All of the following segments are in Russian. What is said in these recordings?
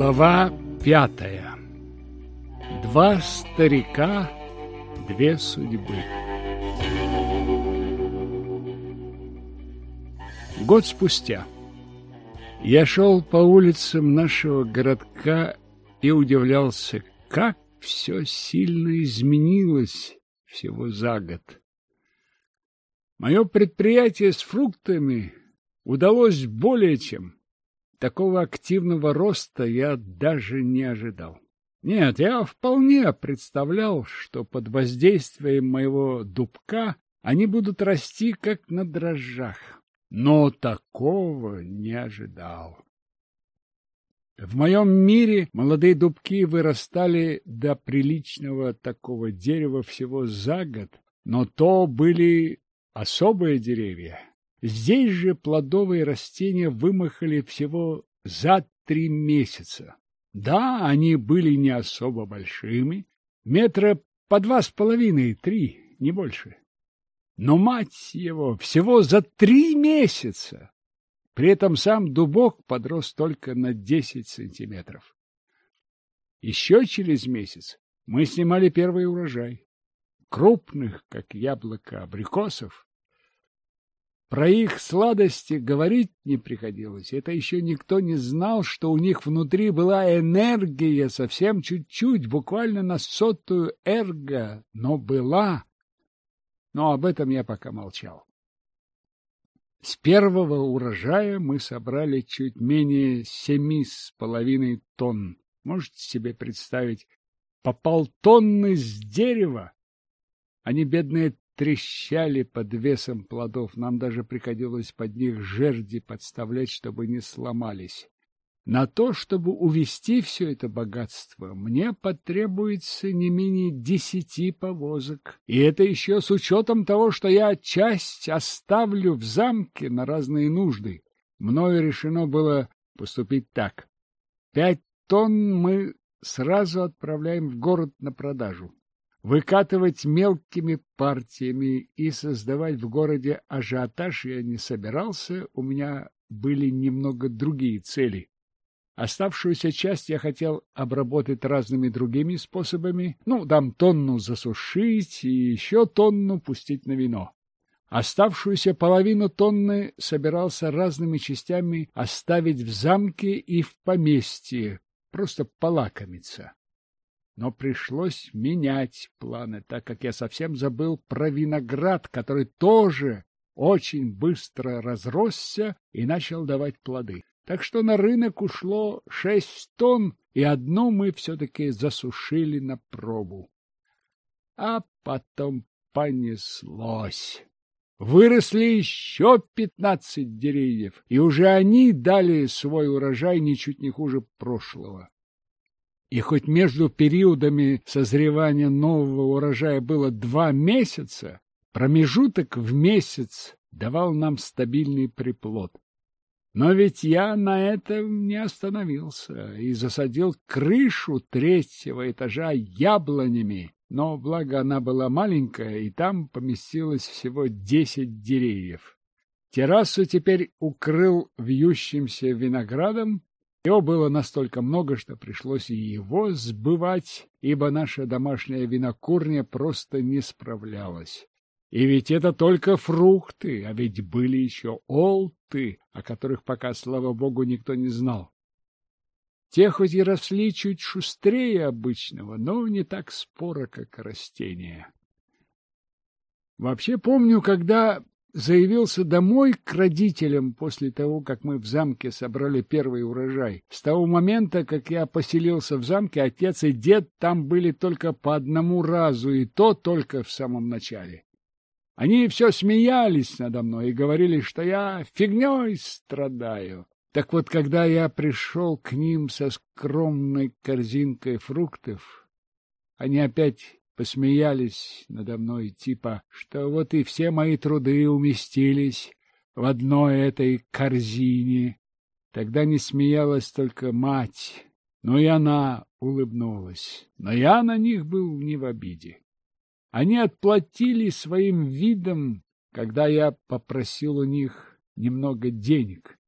Глава пятая. Два старика, две судьбы. Год спустя я шел по улицам нашего городка и удивлялся, как все сильно изменилось всего за год. Мое предприятие с фруктами удалось более чем. Такого активного роста я даже не ожидал. Нет, я вполне представлял, что под воздействием моего дубка они будут расти, как на дрожжах. Но такого не ожидал. В моем мире молодые дубки вырастали до приличного такого дерева всего за год, но то были особые деревья. Здесь же плодовые растения вымахали всего за три месяца. Да, они были не особо большими, метра по два с половиной, три, не больше. Но, мать его, всего за три месяца! При этом сам дубок подрос только на десять сантиметров. Еще через месяц мы снимали первый урожай. Крупных, как яблоко, абрикосов, про их сладости говорить не приходилось. Это еще никто не знал, что у них внутри была энергия совсем чуть-чуть, буквально на сотую эрго, но была. Но об этом я пока молчал. С первого урожая мы собрали чуть менее семи с половиной тонн. Можете себе представить, по полтонны с дерева? Они, бедные, трещали под весом плодов, нам даже приходилось под них жерди подставлять, чтобы не сломались. На то, чтобы увести все это богатство, мне потребуется не менее десяти повозок. И это еще с учетом того, что я часть оставлю в замке на разные нужды. Мною решено было поступить так. Пять тонн мы сразу отправляем в город на продажу выкатывать мелкими партиями и создавать в городе ажиотаж я не собирался, у меня были немного другие цели. Оставшуюся часть я хотел обработать разными другими способами, ну, дам тонну засушить и еще тонну пустить на вино. Оставшуюся половину тонны собирался разными частями оставить в замке и в поместье, просто полакомиться но пришлось менять планы, так как я совсем забыл про виноград, который тоже очень быстро разросся и начал давать плоды. Так что на рынок ушло шесть тонн, и одну мы все-таки засушили на пробу. А потом понеслось. Выросли еще пятнадцать деревьев, и уже они дали свой урожай ничуть не хуже прошлого. И хоть между периодами созревания нового урожая было два месяца, промежуток в месяц давал нам стабильный приплод. Но ведь я на этом не остановился и засадил крышу третьего этажа яблонями, но благо она была маленькая, и там поместилось всего десять деревьев. Террасу теперь укрыл вьющимся виноградом, его было настолько много, что пришлось и его сбывать, ибо наша домашняя винокурня просто не справлялась. И ведь это только фрукты, а ведь были еще олты, о которых пока, слава богу, никто не знал. Те хоть и росли чуть шустрее обычного, но не так споро, как растения. Вообще помню, когда заявился домой к родителям после того, как мы в замке собрали первый урожай. С того момента, как я поселился в замке, отец и дед там были только по одному разу, и то только в самом начале. Они все смеялись надо мной и говорили, что я фигней страдаю. Так вот, когда я пришел к ним со скромной корзинкой фруктов, они опять посмеялись надо мной, типа, что вот и все мои труды уместились в одной этой корзине. Тогда не смеялась только мать, но и она улыбнулась. Но я на них был не в обиде. Они отплатили своим видом, когда я попросил у них немного денег.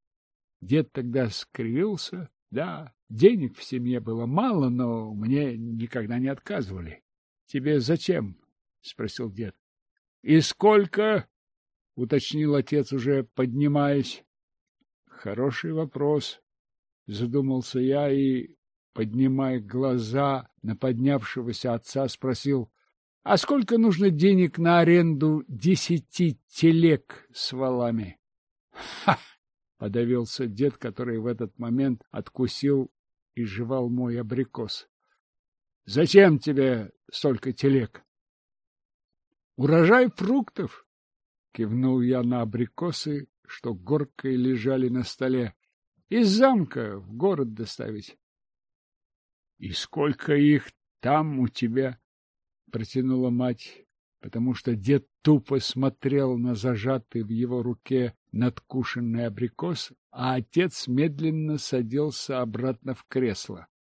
Дед тогда скривился. Да, Денег в семье было мало, но мне никогда не отказывали. — Тебе зачем? — спросил дед. — И сколько? — уточнил отец, уже поднимаясь. — Хороший вопрос, — задумался я и, поднимая глаза на поднявшегося отца, спросил, — А сколько нужно денег на аренду десяти телег с валами? — Ха! — подавился дед, который в этот момент откусил и жевал мой абрикос. — Зачем тебе столько телег? — Урожай фруктов, — кивнул я на абрикосы, что горкой лежали на столе. — Из замка в город доставить. — И сколько их там у тебя? — протянула мать, потому что дед тупо смотрел на зажатый в его руке надкушенный абрикос, а отец медленно садился обратно в кресло. —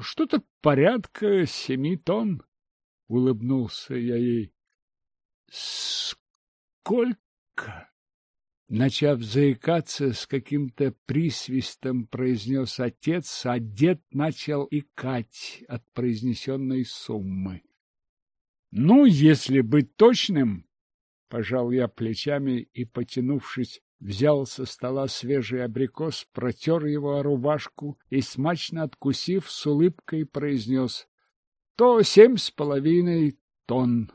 Что-то порядка семи тонн, — улыбнулся я ей. — Сколько? Начав заикаться, с каким-то присвистом произнес отец, а дед начал икать от произнесенной суммы. Ну, если быть точным, пожал я плечами и, потянувшись, взял со стола свежий абрикос, протер его о рубашку и, смачно откусив, с улыбкой произнес «То семь с половиной тонн».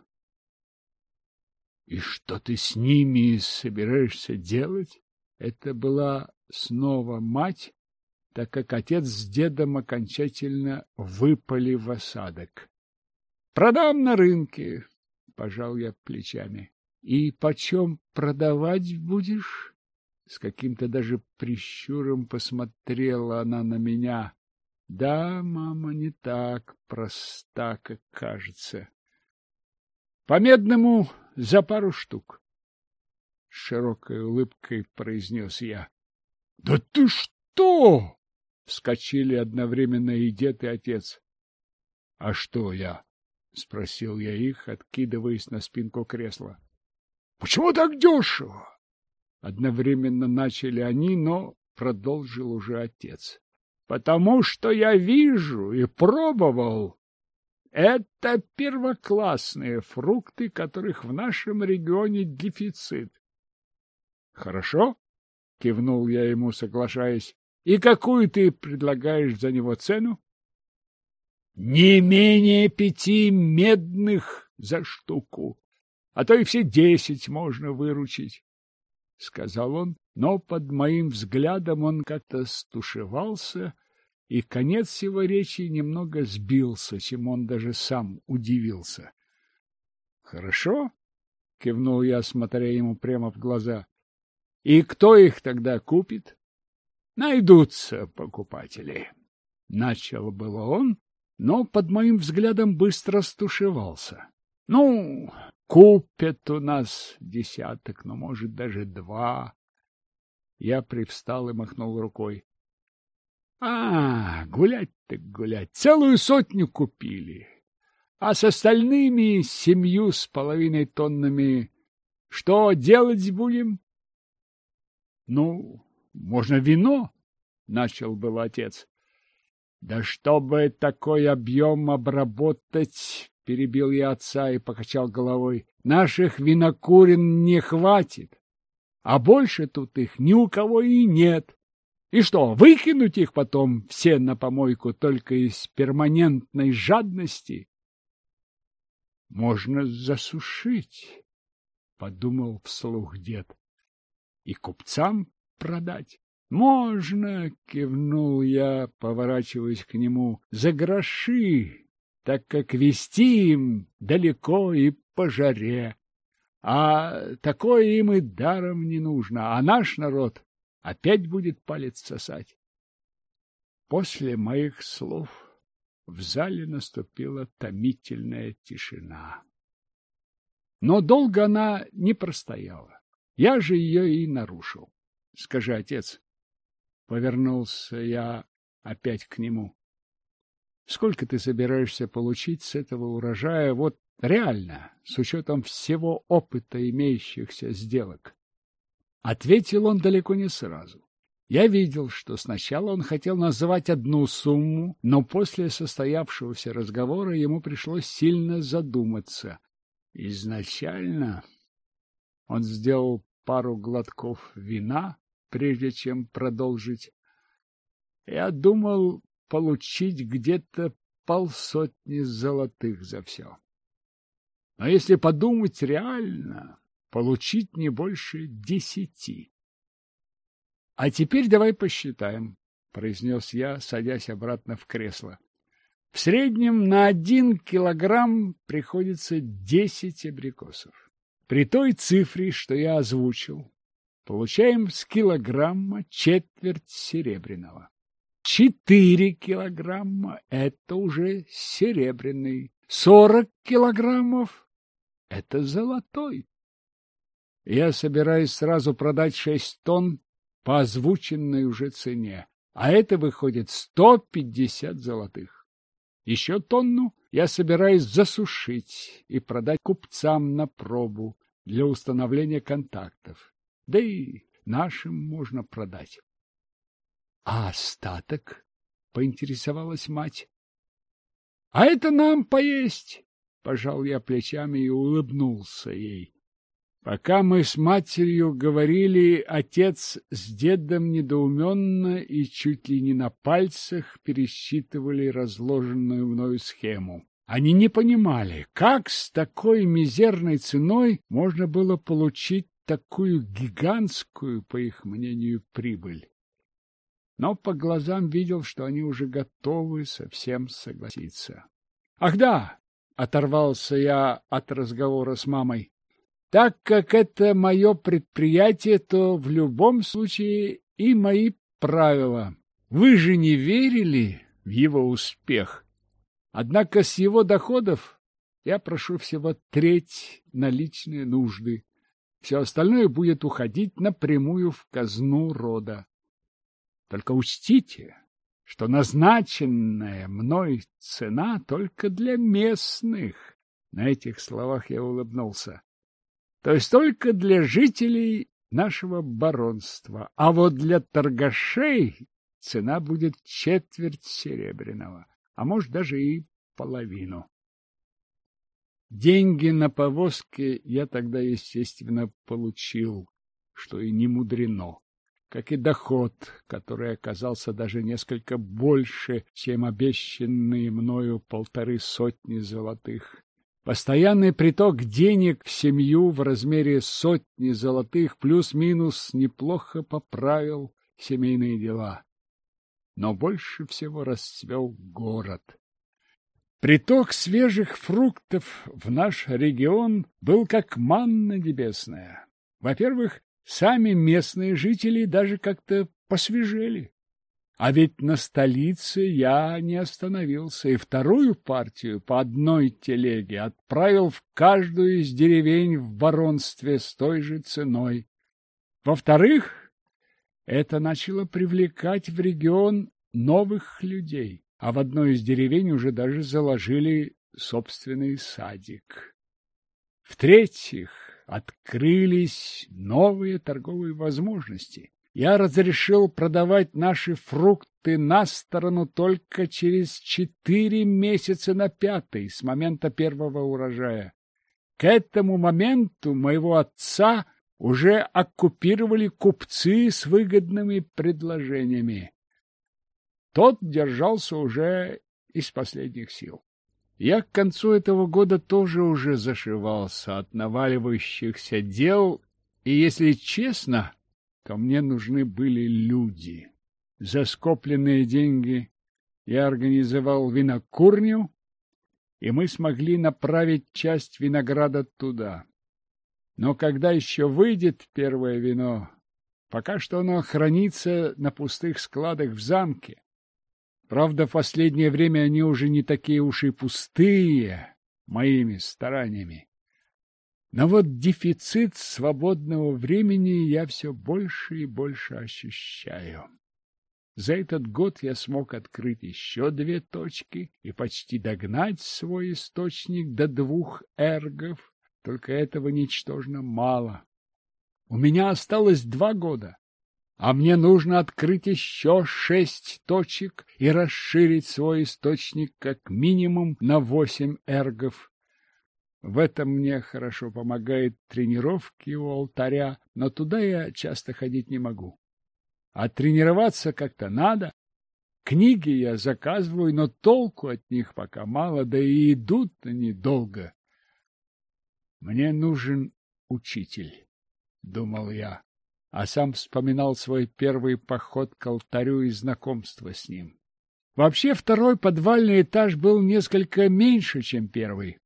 «И что ты с ними собираешься делать?» Это была снова мать, так как отец с дедом окончательно выпали в осадок. Продам на рынке, — пожал я плечами. — И почем продавать будешь? С каким-то даже прищуром посмотрела она на меня. Да, мама, не так проста, как кажется. По медному за пару штук. С широкой улыбкой произнес я. — Да ты что? — вскочили одновременно и дед, и отец. — А что я? — спросил я их, откидываясь на спинку кресла. — Почему так дешево? Одновременно начали они, но продолжил уже отец. — Потому что я вижу и пробовал. Это первоклассные фрукты, которых в нашем регионе дефицит. — Хорошо, — кивнул я ему, соглашаясь. — И какую ты предлагаешь за него цену? не менее пяти медных за штуку, а то и все десять можно выручить, — сказал он, но под моим взглядом он как-то стушевался, и конец его речи немного сбился, чем он даже сам удивился. — Хорошо, — кивнул я, смотря ему прямо в глаза. — И кто их тогда купит? — Найдутся покупатели. Начал было он, но под моим взглядом быстро стушевался. Ну, купят у нас десяток, но, может, даже два. Я привстал и махнул рукой. А, гулять так гулять. Целую сотню купили. А с остальными семью с половиной тоннами что делать будем? Ну, можно вино, начал был отец. Да чтобы такой объем обработать, перебил я отца и покачал головой, наших винокурен не хватит, а больше тут их ни у кого и нет. И что, выкинуть их потом все на помойку только из перманентной жадности? Можно засушить, подумал вслух дед, и купцам продать. «Можно!» — кивнул я, поворачиваясь к нему. «За гроши, так как вести им далеко и по жаре. А такое им и даром не нужно, а наш народ опять будет палец сосать». После моих слов в зале наступила томительная тишина. Но долго она не простояла. Я же ее и нарушил. Скажи, отец, Повернулся я опять к нему. Сколько ты собираешься получить с этого урожая, вот реально, с учетом всего опыта имеющихся сделок? Ответил он далеко не сразу. Я видел, что сначала он хотел называть одну сумму, но после состоявшегося разговора ему пришлось сильно задуматься. Изначально он сделал пару глотков вина, прежде чем продолжить. Я думал получить где-то полсотни золотых за все. Но если подумать реально, получить не больше десяти. — А теперь давай посчитаем, — произнес я, садясь обратно в кресло. В среднем на один килограмм приходится десять абрикосов. При той цифре, что я озвучил, получаем с килограмма четверть серебряного. Четыре килограмма — это уже серебряный. Сорок килограммов — это золотой. Я собираюсь сразу продать шесть тонн по озвученной уже цене, а это выходит сто пятьдесят золотых. Еще тонну я собираюсь засушить и продать купцам на пробу для установления контактов. Да и нашим можно продать. — А остаток? — поинтересовалась мать. — А это нам поесть! — пожал я плечами и улыбнулся ей. Пока мы с матерью говорили, отец с дедом недоуменно и чуть ли не на пальцах пересчитывали разложенную мною схему. Они не понимали, как с такой мизерной ценой можно было получить такую гигантскую, по их мнению, прибыль но по глазам видел, что они уже готовы совсем согласиться. — Ах да! — оторвался я от разговора с мамой. — Так как это мое предприятие, то в любом случае и мои правила. Вы же не верили в его успех. Однако с его доходов я прошу всего треть на личные нужды. Все остальное будет уходить напрямую в казну рода. Только учтите, что назначенная мной цена только для местных. На этих словах я улыбнулся. То есть только для жителей нашего баронства. А вот для торгашей цена будет четверть серебряного, а может даже и половину. Деньги на повозке я тогда, естественно, получил, что и не мудрено как и доход, который оказался даже несколько больше, чем обещанные мною полторы сотни золотых. Постоянный приток денег в семью в размере сотни золотых плюс-минус неплохо поправил семейные дела. Но больше всего расцвел город. Приток свежих фруктов в наш регион был как манна небесная. Во-первых, Сами местные жители даже как-то посвежели. А ведь на столице я не остановился и вторую партию по одной телеге отправил в каждую из деревень в баронстве с той же ценой. Во-вторых, это начало привлекать в регион новых людей, а в одной из деревень уже даже заложили собственный садик. В-третьих, открылись новые торговые возможности. Я разрешил продавать наши фрукты на сторону только через четыре месяца на пятый с момента первого урожая. К этому моменту моего отца уже оккупировали купцы с выгодными предложениями. Тот держался уже из последних сил. Я к концу этого года тоже уже зашивался от наваливающихся дел, и, если честно, то мне нужны были люди. За скопленные деньги я организовал винокурню, и мы смогли направить часть винограда туда. Но когда еще выйдет первое вино, пока что оно хранится на пустых складах в замке. Правда, в последнее время они уже не такие уж и пустые моими стараниями. Но вот дефицит свободного времени я все больше и больше ощущаю. За этот год я смог открыть еще две точки и почти догнать свой источник до двух эргов, только этого ничтожно мало. У меня осталось два года, а мне нужно открыть еще шесть точек и расширить свой источник как минимум на восемь эргов. В этом мне хорошо помогает тренировки у алтаря, но туда я часто ходить не могу. А тренироваться как-то надо. Книги я заказываю, но толку от них пока мало, да и идут они долго. Мне нужен учитель, — думал я, а сам вспоминал свой первый поход к алтарю и знакомство с ним. Вообще второй подвальный этаж был несколько меньше, чем первый.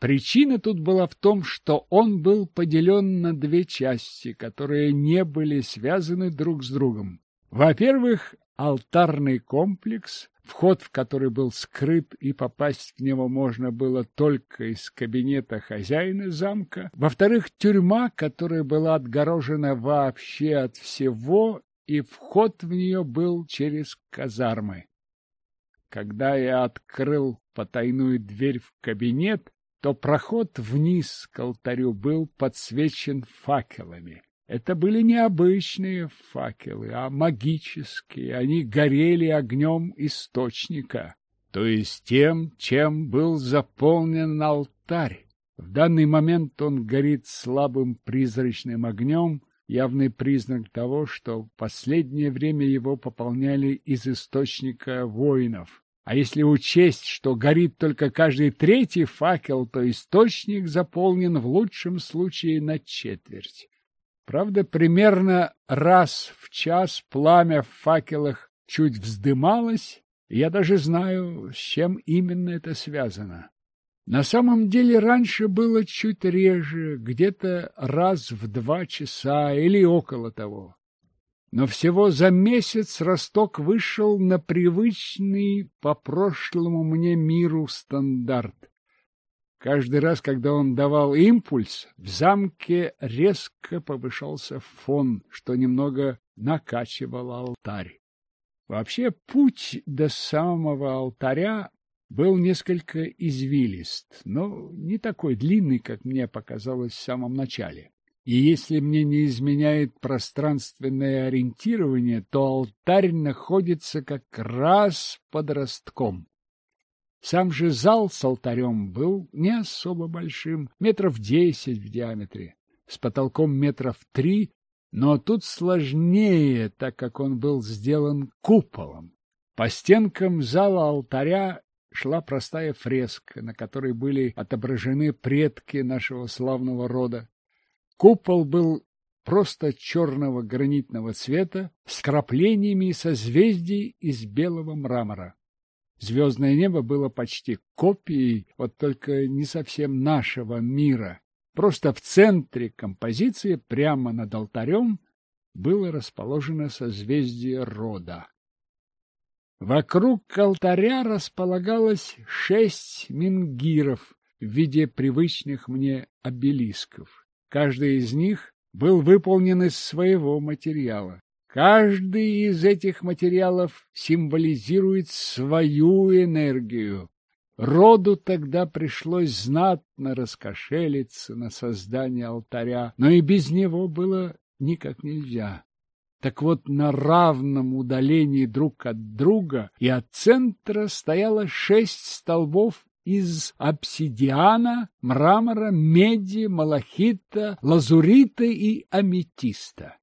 Причина тут была в том, что он был поделен на две части, которые не были связаны друг с другом. Во-первых, алтарный комплекс, вход в который был скрыт и попасть в него можно было только из кабинета хозяина замка. Во-вторых, тюрьма, которая была отгорожена вообще от всего, и вход в нее был через казармы. Когда я открыл потайную дверь в кабинет, то проход вниз к алтарю был подсвечен факелами. Это были не обычные факелы, а магические. Они горели огнем источника, то есть тем, чем был заполнен алтарь. В данный момент он горит слабым призрачным огнем, явный признак того, что в последнее время его пополняли из источника воинов. А если учесть, что горит только каждый третий факел, то источник заполнен в лучшем случае на четверть. Правда, примерно раз в час пламя в факелах чуть вздымалось, я даже знаю, с чем именно это связано. На самом деле раньше было чуть реже, где-то раз в два часа или около того но всего за месяц Росток вышел на привычный по прошлому мне миру стандарт. Каждый раз, когда он давал импульс, в замке резко повышался фон, что немного накачивал алтарь. Вообще путь до самого алтаря был несколько извилист, но не такой длинный, как мне показалось в самом начале. И если мне не изменяет пространственное ориентирование, то алтарь находится как раз под ростком. Сам же зал с алтарем был не особо большим, метров десять в диаметре, с потолком метров три, но тут сложнее, так как он был сделан куполом. По стенкам зала алтаря шла простая фреска, на которой были отображены предки нашего славного рода. Купол был просто черного гранитного цвета с краплениями созвездий из белого мрамора. Звездное небо было почти копией, вот только не совсем нашего мира. Просто в центре композиции, прямо над алтарем, было расположено созвездие рода. Вокруг алтаря располагалось шесть мингиров в виде привычных мне обелисков. Каждый из них был выполнен из своего материала. Каждый из этих материалов символизирует свою энергию. Роду тогда пришлось знатно раскошелиться на создание алтаря, но и без него было никак нельзя. Так вот, на равном удалении друг от друга и от центра стояло шесть столбов из обсидиана, мрамора, меди, малахита, лазурита и аметиста.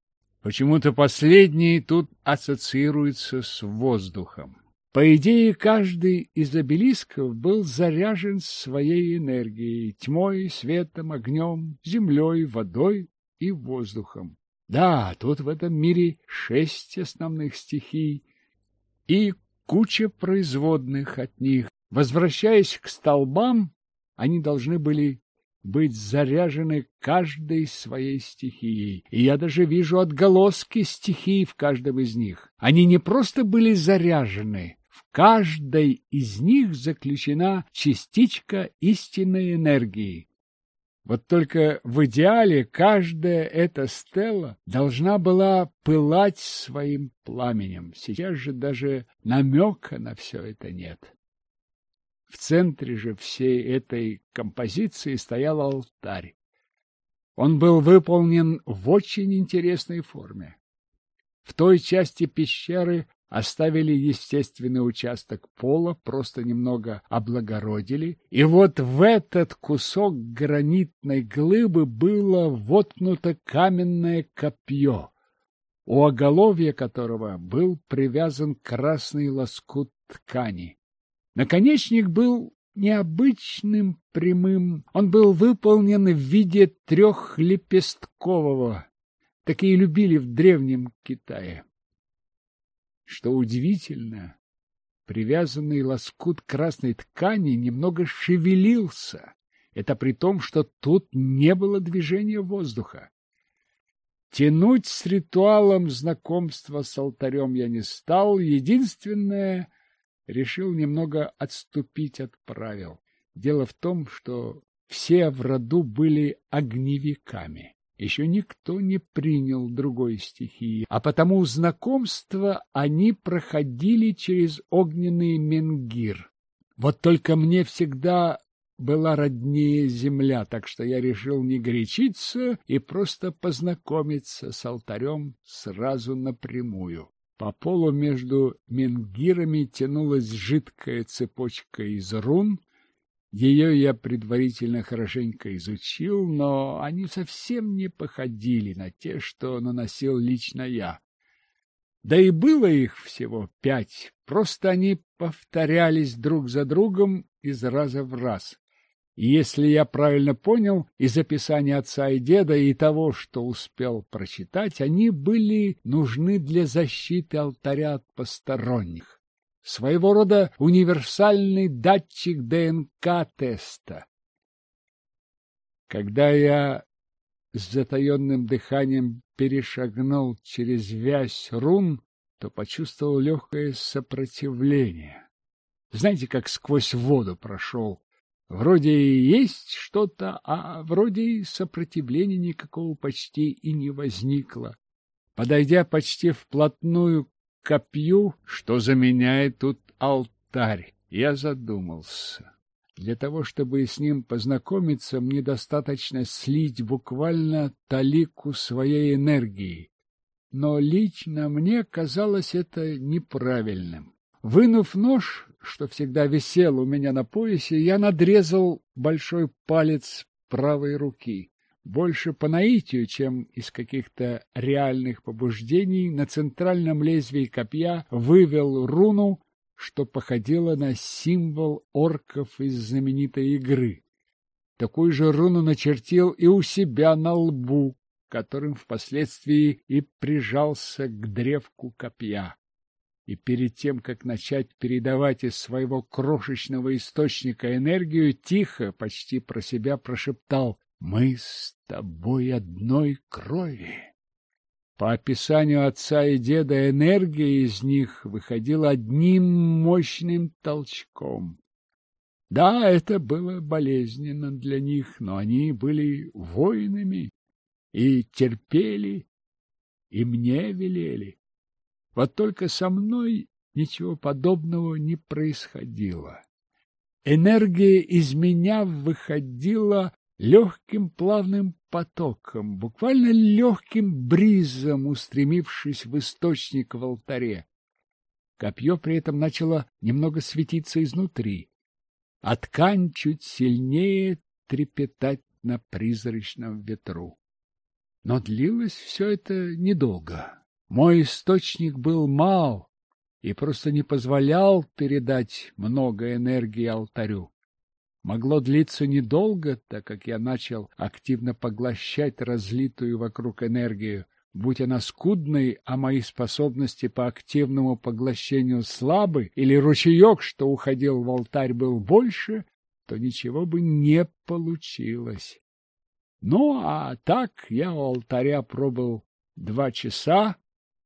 Почему-то последний тут ассоциируется с воздухом. По идее, каждый из обелисков был заряжен своей энергией, тьмой, светом, огнем, землей, водой и воздухом. Да, тут в этом мире шесть основных стихий и куча производных от них, Возвращаясь к столбам, они должны были быть заряжены каждой своей стихией. И я даже вижу отголоски стихий в каждом из них. Они не просто были заряжены, в каждой из них заключена частичка истинной энергии. Вот только в идеале каждая эта стела должна была пылать своим пламенем. Сейчас же даже намека на все это нет. В центре же всей этой композиции стоял алтарь. Он был выполнен в очень интересной форме. В той части пещеры оставили естественный участок пола, просто немного облагородили, и вот в этот кусок гранитной глыбы было воткнуто каменное копье, у оголовья которого был привязан красный лоскут ткани. Наконечник был необычным прямым, он был выполнен в виде трехлепесткового. Такие любили в древнем Китае. Что удивительно, привязанный лоскут красной ткани немного шевелился. Это при том, что тут не было движения воздуха. Тянуть с ритуалом знакомства с алтарем я не стал. Единственное, решил немного отступить от правил. Дело в том, что все в роду были огневиками. Еще никто не принял другой стихии, а потому знакомство они проходили через огненный менгир. Вот только мне всегда была роднее земля, так что я решил не горячиться и просто познакомиться с алтарем сразу напрямую. По полу между менгирами тянулась жидкая цепочка из рун, ее я предварительно хорошенько изучил, но они совсем не походили на те, что наносил лично я. Да и было их всего пять, просто они повторялись друг за другом из раза в раз. Если я правильно понял из описания отца и деда и того, что успел прочитать, они были нужны для защиты алтаря от посторонних своего рода универсальный датчик ДНК-теста. Когда я с затаенным дыханием перешагнул через вязь рун, то почувствовал легкое сопротивление. Знаете, как сквозь воду прошел. Вроде и есть что-то, а вроде и сопротивления никакого почти и не возникло. Подойдя почти вплотную копью, что заменяет тут алтарь. Я задумался. Для того, чтобы с ним познакомиться, мне достаточно слить буквально талику своей энергии. Но лично мне казалось это неправильным. Вынув нож, что всегда висел у меня на поясе, я надрезал большой палец правой руки больше по наитию, чем из каких-то реальных побуждений, на центральном лезвии копья вывел руну, что походило на символ орков из знаменитой игры. Такую же руну начертил и у себя на лбу, которым впоследствии и прижался к древку копья. И перед тем, как начать передавать из своего крошечного источника энергию, тихо, почти про себя прошептал мы с тобой одной крови. По описанию отца и деда энергия из них выходила одним мощным толчком. Да, это было болезненно для них, но они были воинами и терпели, и мне велели. Вот только со мной ничего подобного не происходило. Энергия из меня выходила легким плавным потоком, буквально легким бризом устремившись в источник в алтаре. Копье при этом начало немного светиться изнутри, а ткань чуть сильнее трепетать на призрачном ветру. Но длилось все это недолго. Мой источник был мал и просто не позволял передать много энергии алтарю могло длиться недолго, так как я начал активно поглощать разлитую вокруг энергию. Будь она скудной, а мои способности по активному поглощению слабы, или ручеек, что уходил в алтарь, был больше, то ничего бы не получилось. Ну, а так я у алтаря пробыл два часа,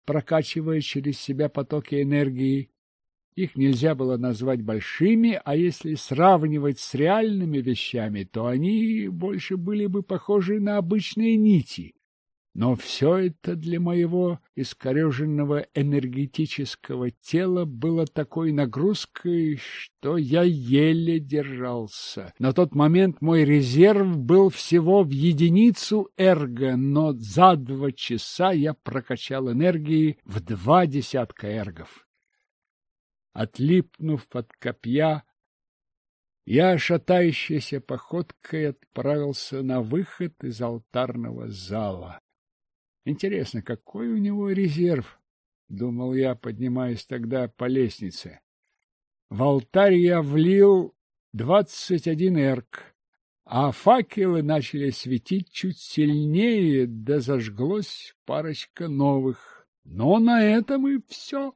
прокачивая через себя потоки энергии, их нельзя было назвать большими, а если сравнивать с реальными вещами, то они больше были бы похожи на обычные нити. Но все это для моего искореженного энергетического тела было такой нагрузкой, что я еле держался. На тот момент мой резерв был всего в единицу эрго, но за два часа я прокачал энергии в два десятка эргов. Отлипнув от копья, я шатающейся походкой отправился на выход из алтарного зала. Интересно, какой у него резерв? Думал я, поднимаясь тогда по лестнице. В алтарь я влил двадцать один эрк, а факелы начали светить чуть сильнее, да зажглось парочка новых. Но на этом и все.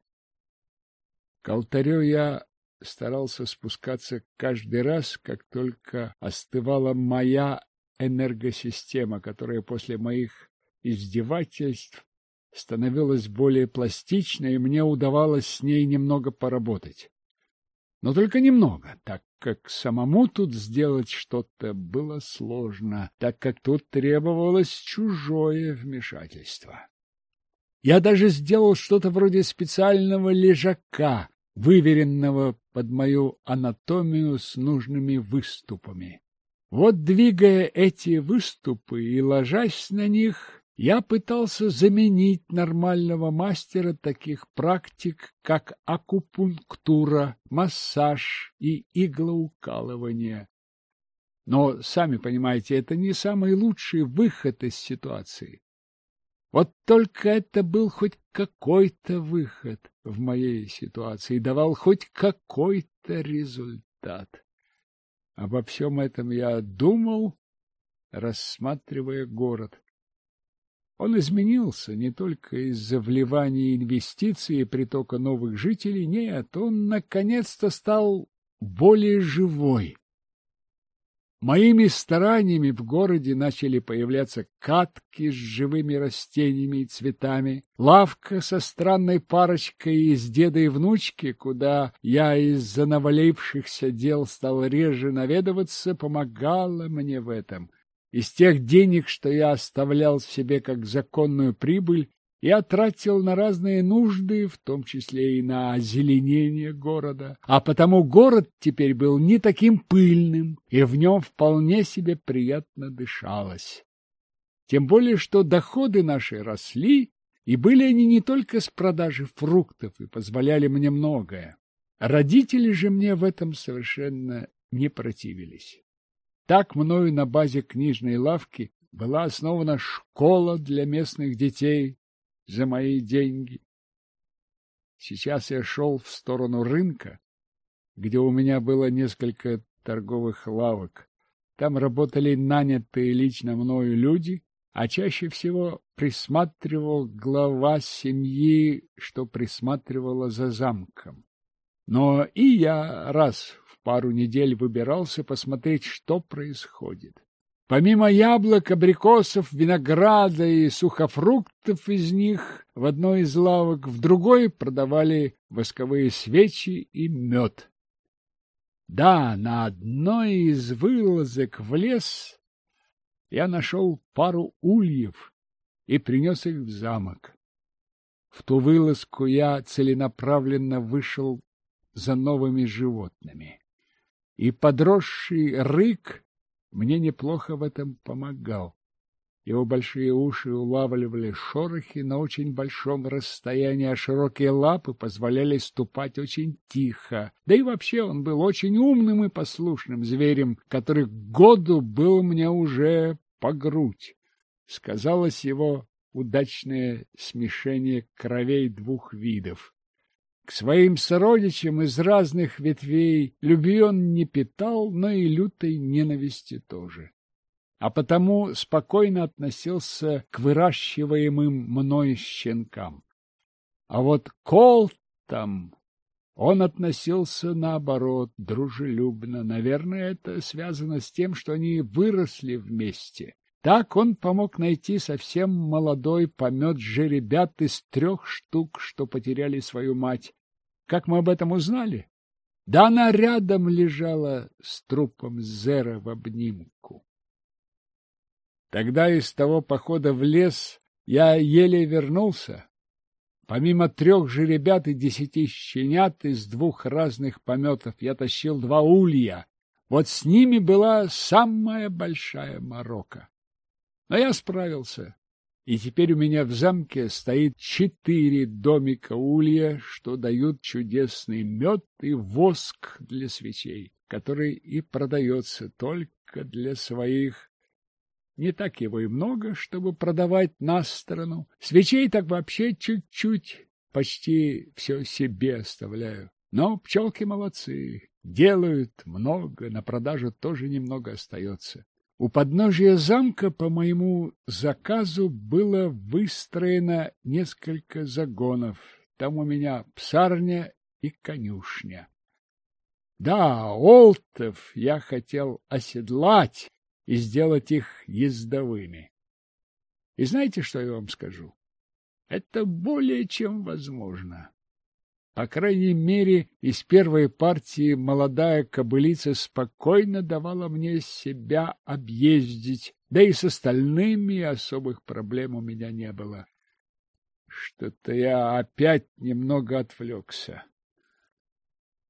К алтарю я старался спускаться каждый раз, как только остывала моя энергосистема, которая после моих издевательств становилась более пластичной, и мне удавалось с ней немного поработать. Но только немного, так как самому тут сделать что-то было сложно, так как тут требовалось чужое вмешательство. Я даже сделал что-то вроде специального лежака, выверенного под мою анатомию с нужными выступами. Вот, двигая эти выступы и ложась на них, я пытался заменить нормального мастера таких практик, как акупунктура, массаж и иглоукалывание. Но, сами понимаете, это не самый лучший выход из ситуации. Вот только это был хоть какой-то выход в моей ситуации, давал хоть какой-то результат. Обо всем этом я думал, рассматривая город. Он изменился не только из-за вливания инвестиций и притока новых жителей, нет, он наконец-то стал более живой. Моими стараниями в городе начали появляться катки с живыми растениями и цветами, лавка со странной парочкой из деда и внучки, куда я из-за навалившихся дел стал реже наведываться, помогала мне в этом. Из тех денег, что я оставлял себе как законную прибыль, я тратил на разные нужды, в том числе и на озеленение города. А потому город теперь был не таким пыльным, и в нем вполне себе приятно дышалось. Тем более, что доходы наши росли, и были они не только с продажи фруктов, и позволяли мне многое. Родители же мне в этом совершенно не противились. Так мною на базе книжной лавки была основана школа для местных детей за мои деньги. Сейчас я шел в сторону рынка, где у меня было несколько торговых лавок. Там работали нанятые лично мною люди, а чаще всего присматривал глава семьи, что присматривала за замком. Но и я раз пару недель выбирался посмотреть, что происходит. Помимо яблок, абрикосов, винограда и сухофруктов из них, в одной из лавок, в другой продавали восковые свечи и мед. Да, на одной из вылазок в лес я нашел пару ульев и принес их в замок. В ту вылазку я целенаправленно вышел за новыми животными и подросший рык мне неплохо в этом помогал. Его большие уши улавливали шорохи на очень большом расстоянии, а широкие лапы позволяли ступать очень тихо. Да и вообще он был очень умным и послушным зверем, который к году был мне уже по грудь. Сказалось его удачное смешение кровей двух видов. К своим сородичам из разных ветвей любви он не питал, но и лютой ненависти тоже. А потому спокойно относился к выращиваемым мной щенкам. А вот Колтам он относился наоборот, дружелюбно. Наверное, это связано с тем, что они выросли вместе. Так он помог найти совсем молодой помет жеребят из трех штук, что потеряли свою мать. Как мы об этом узнали? Да она рядом лежала с трупом Зера в обнимку. Тогда из того похода в лес Я еле вернулся. Помимо трех жеребят и десяти щенят из двух разных пометов я тащил два улья. Вот с ними была самая большая морока. Но я справился. И теперь у меня в замке стоит четыре домика улья, что дают чудесный мед и воск для свечей, который и продается только для своих. Не так его и много, чтобы продавать на сторону. Свечей так вообще чуть-чуть, почти все себе оставляю. Но пчелки молодцы, делают много, на продажу тоже немного остается. У подножия замка по моему заказу было выстроено несколько загонов. Там у меня псарня и конюшня. Да, олтов я хотел оседлать и сделать их ездовыми. И знаете, что я вам скажу? Это более чем возможно. По крайней мере, из первой партии молодая кобылица спокойно давала мне себя объездить, да и с остальными особых проблем у меня не было. Что-то я опять немного отвлекся.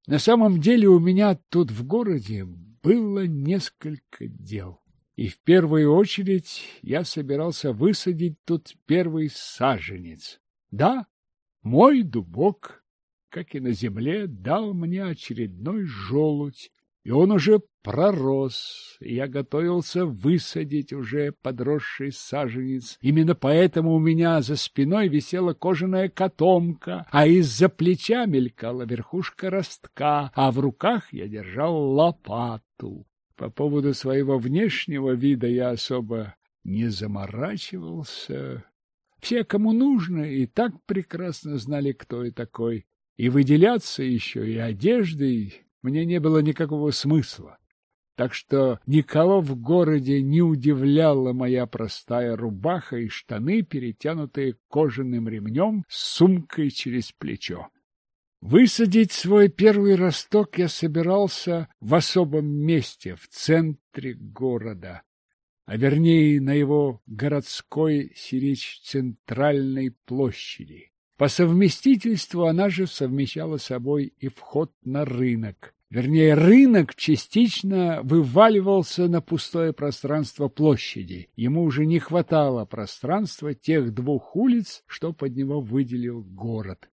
На самом деле у меня тут в городе было несколько дел. И в первую очередь я собирался высадить тут первый саженец. Да, мой дубок как и на земле, дал мне очередной желудь, и он уже пророс, я готовился высадить уже подросший саженец. Именно поэтому у меня за спиной висела кожаная котомка, а из-за плеча мелькала верхушка ростка, а в руках я держал лопату. По поводу своего внешнего вида я особо не заморачивался. Все, кому нужно, и так прекрасно знали, кто я такой и выделяться еще и одеждой мне не было никакого смысла. Так что никого в городе не удивляла моя простая рубаха и штаны, перетянутые кожаным ремнем с сумкой через плечо. Высадить свой первый росток я собирался в особом месте, в центре города, а вернее на его городской сиречь центральной площади. По совместительству она же совмещала собой и вход на рынок. Вернее, рынок частично вываливался на пустое пространство площади. Ему уже не хватало пространства тех двух улиц, что под него выделил город.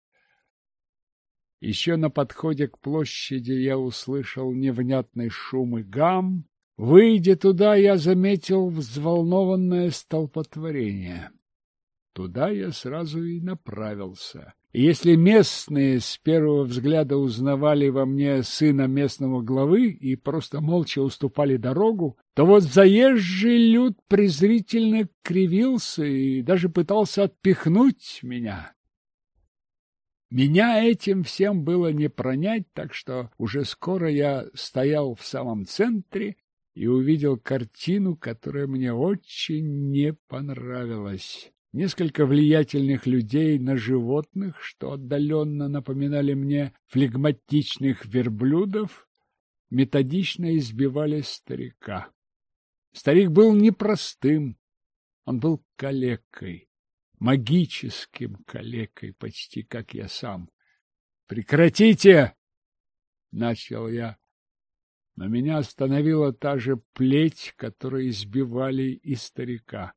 Еще на подходе к площади я услышал невнятный шум и гам. Выйдя туда, я заметил взволнованное столпотворение. Туда я сразу и направился. Если местные с первого взгляда узнавали во мне сына местного главы и просто молча уступали дорогу, то вот заезжий люд презрительно кривился и даже пытался отпихнуть меня. Меня этим всем было не пронять, так что уже скоро я стоял в самом центре и увидел картину, которая мне очень не понравилась. Несколько влиятельных людей на животных, что отдаленно напоминали мне флегматичных верблюдов, методично избивали старика. Старик был непростым, он был калекой, магическим калекой, почти как я сам. «Прекратите!» — начал я. Но меня остановила та же плеть, которой избивали и старика.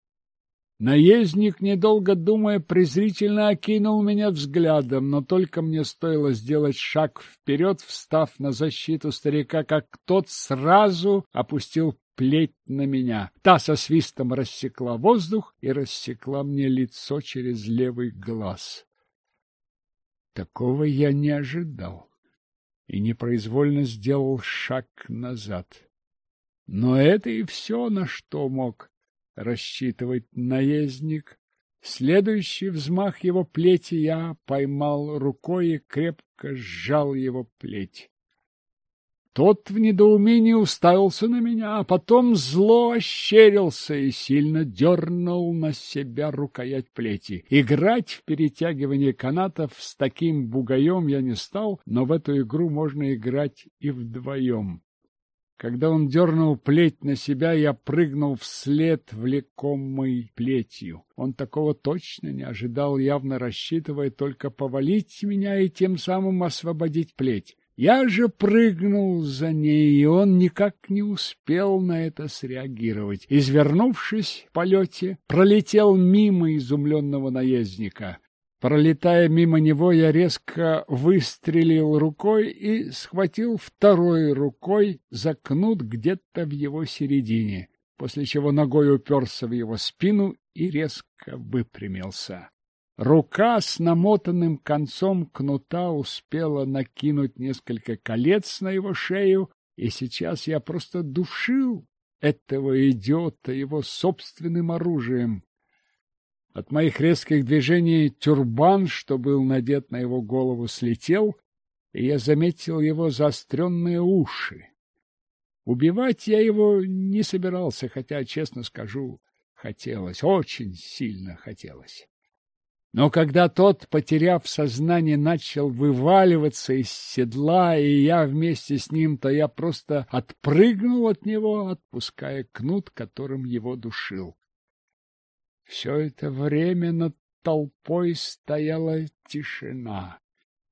Наездник, недолго думая, презрительно окинул меня взглядом, но только мне стоило сделать шаг вперед, встав на защиту старика, как тот сразу опустил плеть на меня. Та со свистом рассекла воздух и рассекла мне лицо через левый глаз. Такого я не ожидал и непроизвольно сделал шаг назад. Но это и все, на что мог рассчитывать наездник. Следующий взмах его плети я поймал рукой и крепко сжал его плеть. Тот в недоумении уставился на меня, а потом зло ощерился и сильно дернул на себя рукоять плети. Играть в перетягивание канатов с таким бугаем я не стал, но в эту игру можно играть и вдвоем. Когда он дернул плеть на себя, я прыгнул вслед, влекомой плетью. Он такого точно не ожидал, явно рассчитывая только повалить меня и тем самым освободить плеть. Я же прыгнул за ней, и он никак не успел на это среагировать. Извернувшись в полете, пролетел мимо изумленного наездника. Пролетая мимо него, я резко выстрелил рукой и схватил второй рукой за кнут где-то в его середине, после чего ногой уперся в его спину и резко выпрямился. Рука с намотанным концом кнута успела накинуть несколько колец на его шею, и сейчас я просто душил этого идиота его собственным оружием. От моих резких движений тюрбан, что был надет на его голову, слетел, и я заметил его заостренные уши. Убивать я его не собирался, хотя, честно скажу, хотелось, очень сильно хотелось. Но когда тот, потеряв сознание, начал вываливаться из седла, и я вместе с ним, то я просто отпрыгнул от него, отпуская кнут, которым его душил. Все это время над толпой стояла тишина.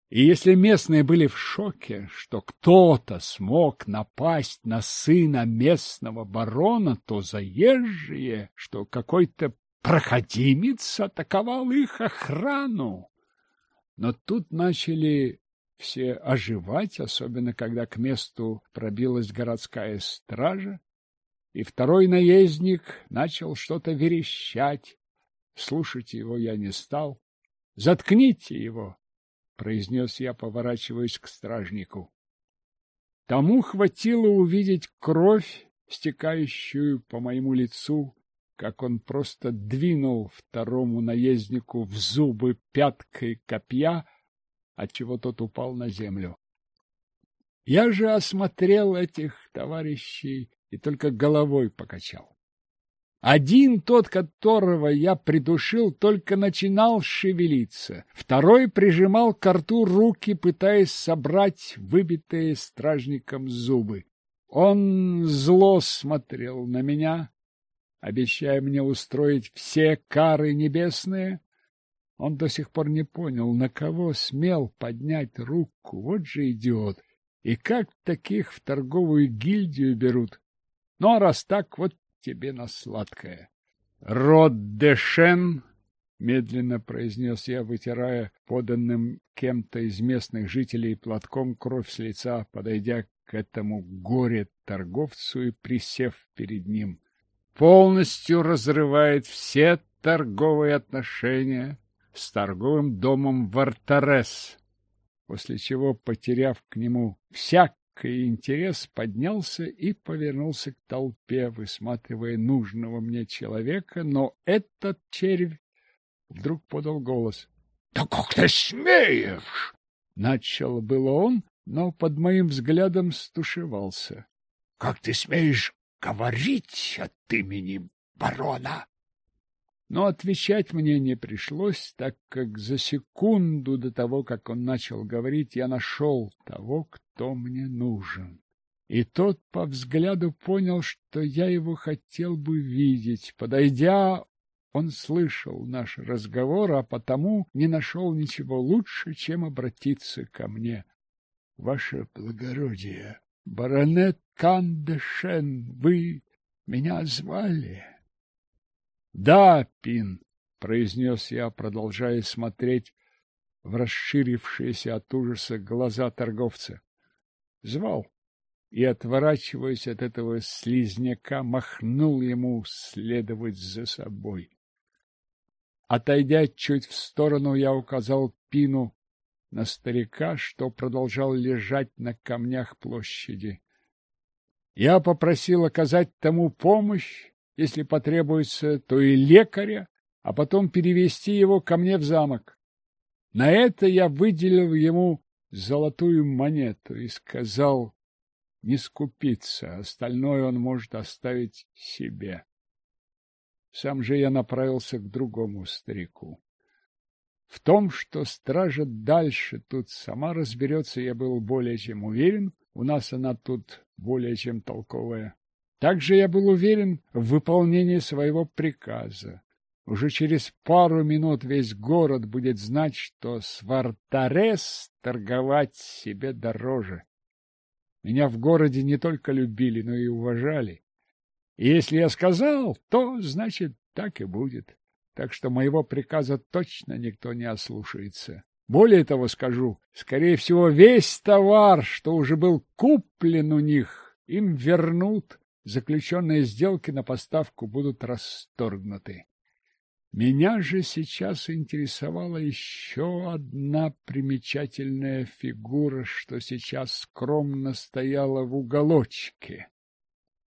И если местные были в шоке, что кто-то смог напасть на сына местного барона, то заезжие, что какой-то проходимец атаковал их охрану. Но тут начали все оживать, особенно когда к месту пробилась городская стража, и второй наездник начал что-то верещать. Слушать его я не стал. «Заткните его!» — произнес я, поворачиваясь к стражнику. Тому хватило увидеть кровь, стекающую по моему лицу, как он просто двинул второму наезднику в зубы пяткой копья, отчего тот упал на землю. Я же осмотрел этих товарищей и только головой покачал. Один тот, которого я придушил, только начинал шевелиться. Второй прижимал к рту руки, пытаясь собрать выбитые стражником зубы. Он зло смотрел на меня, обещая мне устроить все кары небесные, он до сих пор не понял, на кого смел поднять руку. Вот же идиот! И как таких в торговую гильдию берут? Ну, а раз так, вот тебе на сладкое. Род Дешен, медленно произнес я, вытирая поданным кем-то из местных жителей платком кровь с лица, подойдя к этому горе-торговцу и присев перед ним полностью разрывает все торговые отношения с торговым домом Вартарес, после чего, потеряв к нему всякий интерес, поднялся и повернулся к толпе, высматривая нужного мне человека, но этот червь вдруг подал голос. — Да как ты смеешь? — начал было он, но под моим взглядом стушевался. — Как ты смеешь говорить от имени барона. Но отвечать мне не пришлось, так как за секунду до того, как он начал говорить, я нашел того, кто мне нужен. И тот по взгляду понял, что я его хотел бы видеть. Подойдя, он слышал наш разговор, а потому не нашел ничего лучше, чем обратиться ко мне. — Ваше благородие, баронет Кандешен, вы меня звали? — Да, Пин, — произнес я, продолжая смотреть в расширившиеся от ужаса глаза торговца. Звал и, отворачиваясь от этого слизняка, махнул ему следовать за собой. Отойдя чуть в сторону, я указал Пину на старика, что продолжал лежать на камнях площади. Я попросил оказать тому помощь, если потребуется, то и лекаря, а потом перевести его ко мне в замок. На это я выделил ему золотую монету и сказал не скупиться, остальное он может оставить себе. Сам же я направился к другому старику. В том, что стража дальше тут сама разберется, я был более чем уверен — у нас она тут более чем толковая. Также я был уверен в выполнении своего приказа. Уже через пару минут весь город будет знать, что Свартарес торговать себе дороже. Меня в городе не только любили, но и уважали. И если я сказал, то, значит, так и будет. Так что моего приказа точно никто не ослушается. Более того скажу, скорее всего, весь товар, что уже был куплен у них, им вернут. Заключенные сделки на поставку будут расторгнуты. Меня же сейчас интересовала еще одна примечательная фигура, что сейчас скромно стояла в уголочке.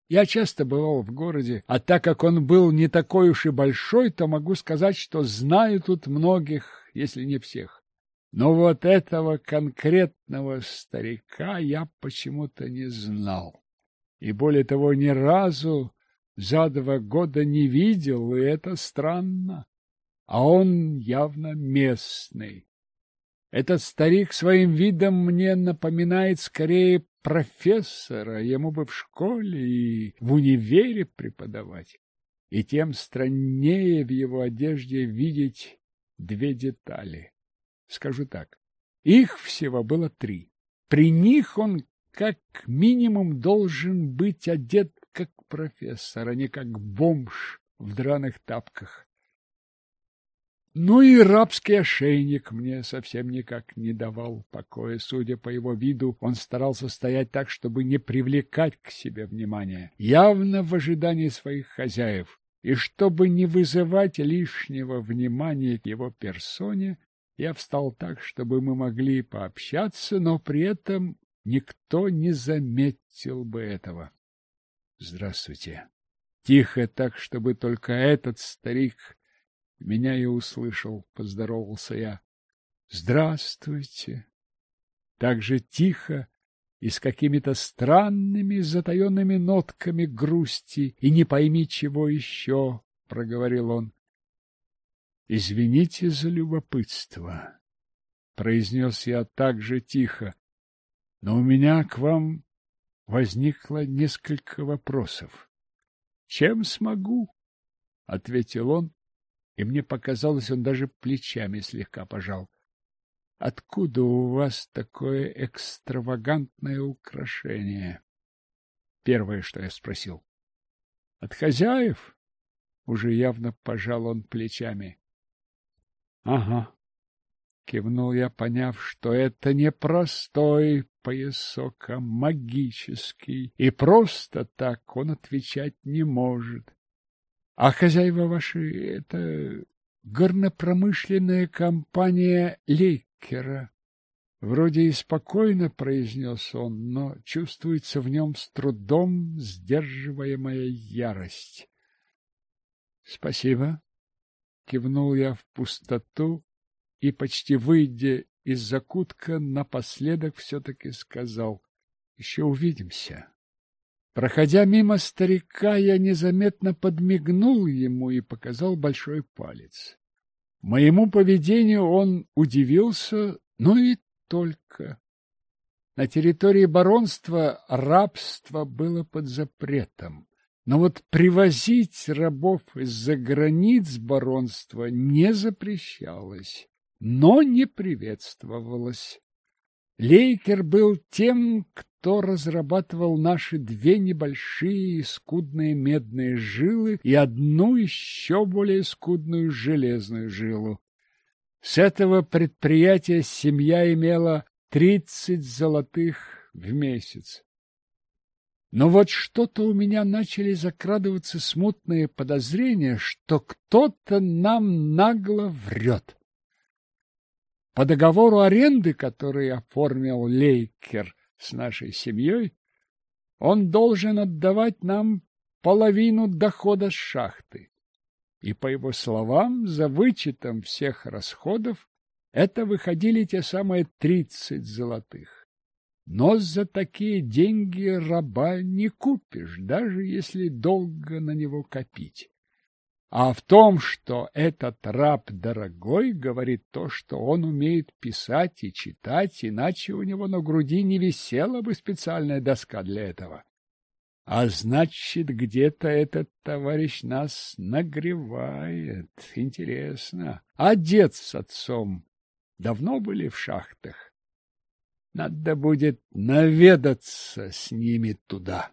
Я часто бывал в городе, а так как он был не такой уж и большой, то могу сказать, что знаю тут многих, если не всех. Но вот этого конкретного старика я почему-то не знал. И более того, ни разу за два года не видел, и это странно. А он явно местный. Этот старик своим видом мне напоминает скорее профессора, ему бы в школе и в универе преподавать. И тем страннее в его одежде видеть две детали. Скажу так, их всего было три. При них он как минимум должен быть одет как профессор, а не как бомж в драных тапках. Ну и рабский ошейник мне совсем никак не давал покоя. Судя по его виду, он старался стоять так, чтобы не привлекать к себе внимания, явно в ожидании своих хозяев. И чтобы не вызывать лишнего внимания к его персоне, я встал так, чтобы мы могли пообщаться, но при этом никто не заметил бы этого. Здравствуйте. Тихо так, чтобы только этот старик меня и услышал, поздоровался я. Здравствуйте. Так же тихо и с какими-то странными затаенными нотками грусти и не пойми чего еще, проговорил он. Извините за любопытство, произнес я так же тихо, но у меня к вам возникло несколько вопросов. Чем смогу? — ответил он, и мне показалось, он даже плечами слегка пожал. — Откуда у вас такое экстравагантное украшение? Первое, что я спросил. — От хозяев? Уже явно пожал он плечами. — Ага, Кивнул я, поняв, что это не поясок, а и просто так он отвечать не может. А хозяева ваши — это горнопромышленная компания Лейкера. Вроде и спокойно произнес он, но чувствуется в нем с трудом сдерживаемая ярость. — Спасибо, — кивнул я в пустоту, и, почти выйдя из закутка, напоследок все-таки сказал «Еще увидимся». Проходя мимо старика, я незаметно подмигнул ему и показал большой палец. Моему поведению он удивился, но и только. На территории баронства рабство было под запретом. Но вот привозить рабов из-за границ баронства не запрещалось но не приветствовалось. Лейкер был тем, кто разрабатывал наши две небольшие скудные медные жилы и одну еще более скудную железную жилу. С этого предприятия семья имела тридцать золотых в месяц. Но вот что-то у меня начали закрадываться смутные подозрения, что кто-то нам нагло врет. По договору аренды, который оформил Лейкер с нашей семьей, он должен отдавать нам половину дохода с шахты. И, по его словам, за вычетом всех расходов это выходили те самые тридцать золотых. Но за такие деньги раба не купишь, даже если долго на него копить. А в том, что этот раб дорогой, говорит то, что он умеет писать и читать, иначе у него на груди не висела бы специальная доска для этого. А значит, где-то этот товарищ нас нагревает. Интересно. А дед с отцом давно были в шахтах? Надо будет наведаться с ними туда.